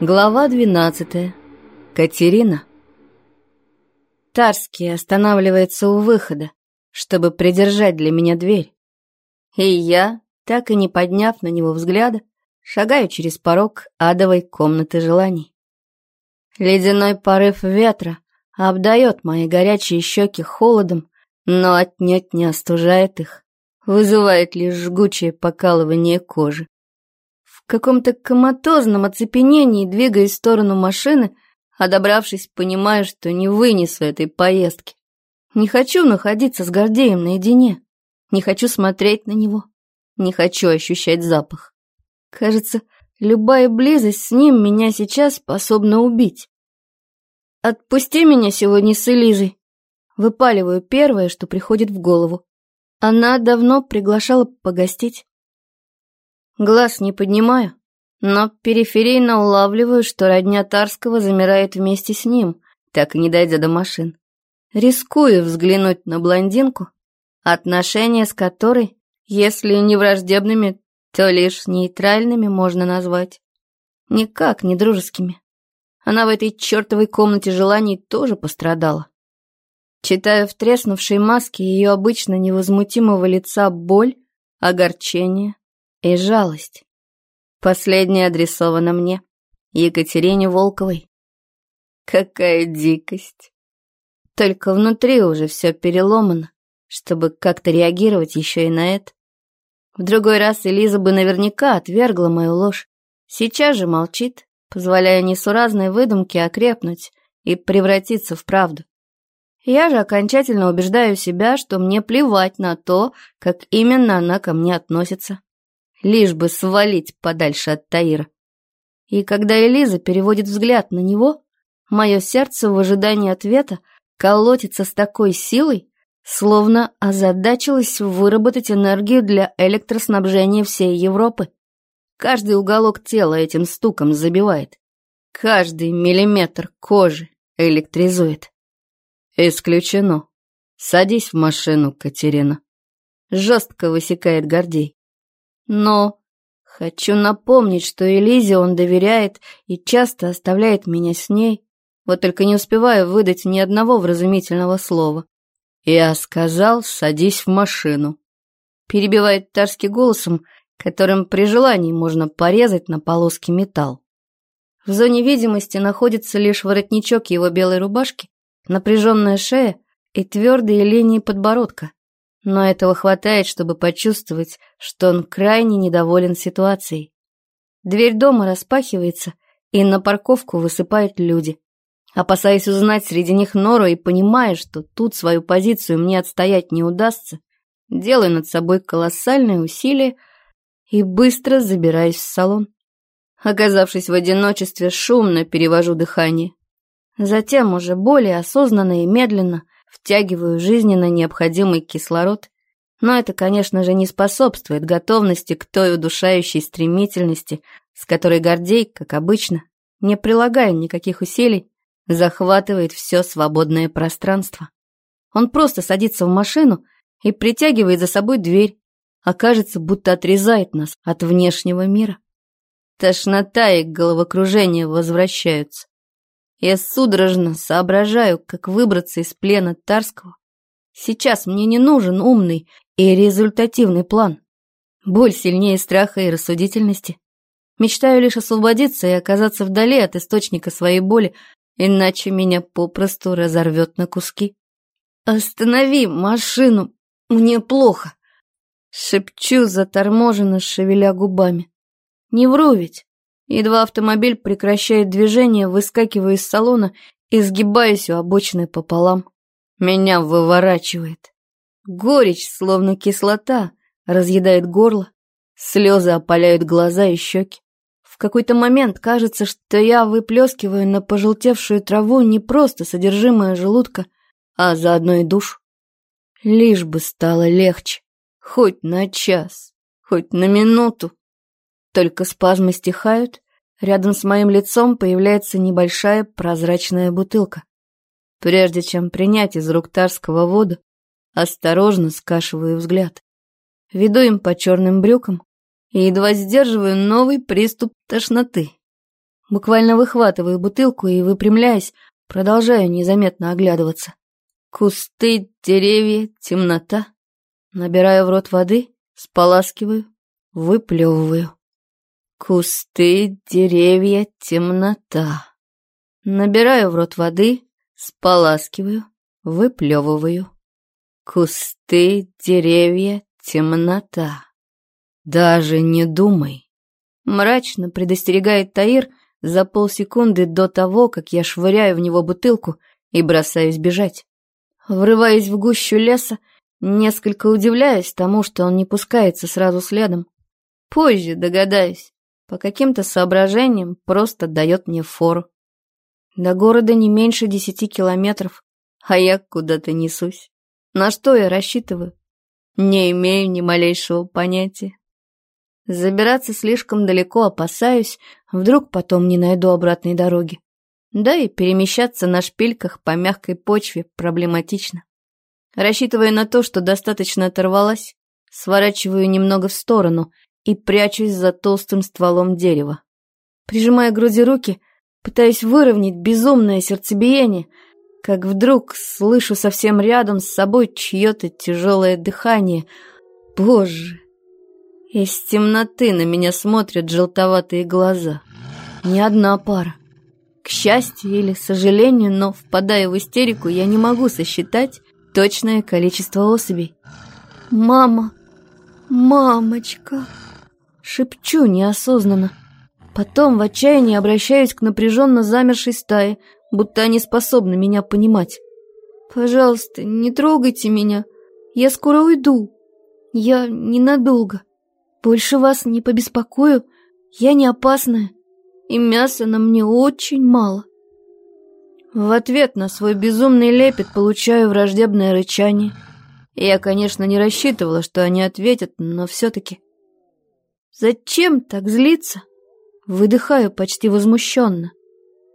Глава 12. Катерина. Тарский останавливается у выхода, чтобы придержать для меня дверь. И я, так и не подняв на него взгляда, шагаю через порог адовой комнаты желаний. Ледяной порыв ветра обдает мои горячие щеки холодом, но отнюдь не остужает их, вызывает лишь жгучее покалывание кожи. Каком-то коматозном оцепенении, двигаясь в сторону машины, а добравшись, понимаю, что не вынесу этой поездки. Не хочу находиться с Гордеем наедине, не хочу смотреть на него, не хочу ощущать запах. Кажется, любая близость с ним меня сейчас способна убить. «Отпусти меня сегодня с Элизой!» Выпаливаю первое, что приходит в голову. Она давно приглашала погостить. Глаз не поднимаю, но периферийно улавливаю, что родня Тарского замирает вместе с ним, так и не дойдя до машин. Рискую взглянуть на блондинку, отношения с которой, если не враждебными, то лишь нейтральными можно назвать. Никак не дружескими. Она в этой чертовой комнате желаний тоже пострадала. Читаю в треснувшей маске ее обычно невозмутимого лица боль, огорчение и жалость. Последняя адресована мне, Екатерине Волковой. Какая дикость. Только внутри уже все переломано, чтобы как-то реагировать еще и на это. В другой раз Элиза бы наверняка отвергла мою ложь. Сейчас же молчит, позволяя несуразной выдумке окрепнуть и превратиться в правду. Я же окончательно убеждаю себя, что мне плевать на то, как именно она ко мне относится. Лишь бы свалить подальше от Таира. И когда Элиза переводит взгляд на него, мое сердце в ожидании ответа колотится с такой силой, словно озадачилась выработать энергию для электроснабжения всей Европы. Каждый уголок тела этим стуком забивает. Каждый миллиметр кожи электризует. Исключено. Садись в машину, Катерина. Жестко высекает Гордей. Но хочу напомнить, что Элизе он доверяет и часто оставляет меня с ней. Вот только не успеваю выдать ни одного вразумительного слова. Я сказал, садись в машину. Перебивает Тарский голосом, которым при желании можно порезать на полоски металл. В зоне видимости находится лишь воротничок его белой рубашки, напряженная шея и твердые линии подбородка. Но этого хватает, чтобы почувствовать, что он крайне недоволен ситуацией. Дверь дома распахивается, и на парковку высыпают люди. Опасаясь узнать среди них Нору и понимая, что тут свою позицию мне отстоять не удастся, делаю над собой колоссальные усилия, и быстро забираюсь в салон. Оказавшись в одиночестве, шумно перевожу дыхание. Затем уже более осознанно и медленно втягиваю жизненно необходимый кислород, но это, конечно же, не способствует готовности к той удушающей стремительности, с которой Гордей, как обычно, не прилагая никаких усилий, захватывает все свободное пространство. Он просто садится в машину и притягивает за собой дверь, окажется, будто отрезает нас от внешнего мира. Тошнота и головокружение возвращаются. Я судорожно соображаю, как выбраться из плена Тарского. Сейчас мне не нужен умный и результативный план. Боль сильнее страха и рассудительности. Мечтаю лишь освободиться и оказаться вдали от источника своей боли, иначе меня попросту разорвет на куски. «Останови машину! Мне плохо!» Шепчу заторможенно, шевеля губами. Не вру ведь. Едва автомобиль прекращает движение, выскакиваю из салона и сгибаюсь у обочины пополам. Меня выворачивает. Горечь, словно кислота, разъедает горло. Слезы опаляют глаза и щеки. В какой-то момент кажется, что я выплескиваю на пожелтевшую траву не просто содержимое желудка, а заодно и душу. Лишь бы стало легче. Хоть на час, хоть на минуту. Только спазмы стихают, рядом с моим лицом появляется небольшая прозрачная бутылка. Прежде чем принять из рук Тарского воду, осторожно скашиваю взгляд. Веду им по черным брюкам и едва сдерживаю новый приступ тошноты. Буквально выхватываю бутылку и, выпрямляясь, продолжаю незаметно оглядываться. Кусты, деревья, темнота. Набираю в рот воды, споласкиваю, выплевываю. Кусты, деревья, темнота. Набираю в рот воды, споласкиваю, выплевываю. Кусты, деревья, темнота. Даже не думай. Мрачно предостерегает Таир за полсекунды до того, как я швыряю в него бутылку и бросаюсь бежать. Врываясь в гущу леса, несколько удивляясь тому, что он не пускается сразу следом. Позже догадаюсь, по каким-то соображениям просто дает мне фору. До города не меньше десяти километров, а я куда-то несусь. На что я рассчитываю? Не имею ни малейшего понятия. Забираться слишком далеко опасаюсь, вдруг потом не найду обратной дороги. Да и перемещаться на шпильках по мягкой почве проблематично. Рассчитывая на то, что достаточно оторвалась, сворачиваю немного в сторону и прячусь за толстым стволом дерева. Прижимая к груди руки, пытаясь выровнять безумное сердцебиение, как вдруг слышу совсем рядом с собой чье-то тяжелое дыхание. Боже! Из темноты на меня смотрят желтоватые глаза. Не одна пара. К счастью или сожалению, но, впадая в истерику, я не могу сосчитать точное количество особей. «Мама! Мамочка!» Шепчу неосознанно. Потом в отчаянии обращаюсь к напряженно замершей стае, будто они способны меня понимать. «Пожалуйста, не трогайте меня. Я скоро уйду. Я ненадолго. Больше вас не побеспокою. Я не опасная и мяса на мне очень мало. В ответ на свой безумный лепет получаю враждебное рычание. Я, конечно, не рассчитывала, что они ответят, но все-таки... Зачем так злиться? Выдыхаю почти возмущенно.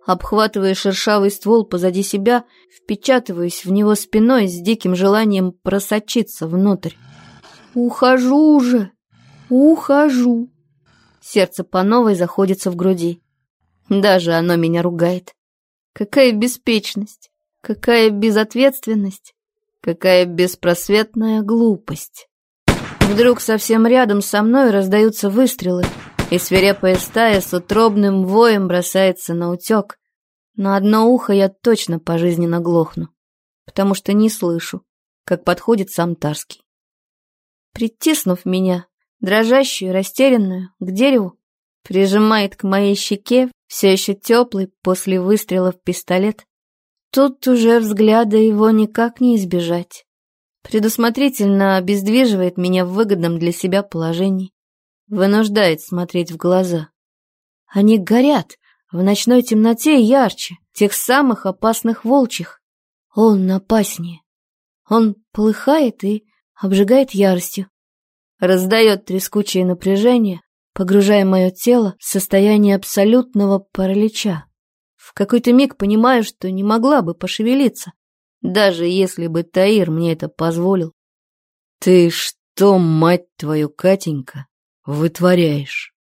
Обхватывая шершавый ствол позади себя, впечатываюсь в него спиной с диким желанием просочиться внутрь. «Ухожу уже! Ухожу!» Сердце по новой заходится в груди. Даже оно меня ругает. Какая беспечность, какая безответственность, какая беспросветная глупость. Вдруг совсем рядом со мной раздаются выстрелы, и свирепая стая с утробным воем бросается на утек. На одно ухо я точно пожизненно глохну, потому что не слышу, как подходит сам Тарский. Притиснув меня, дрожащую, растерянную, к дереву, прижимает к моей щеке все еще теплый после выстрела в пистолет. Тут уже взгляда его никак не избежать. Предусмотрительно обездвиживает меня в выгодном для себя положении. Вынуждает смотреть в глаза. Они горят в ночной темноте ярче тех самых опасных волчьих. Он опаснее. Он полыхает и обжигает яростью. Раздает трескучее напряжение, погружая мое тело в состояние абсолютного паралича. В какой-то миг понимаю, что не могла бы пошевелиться, даже если бы Таир мне это позволил. «Ты что, мать твою, Катенька, вытворяешь?»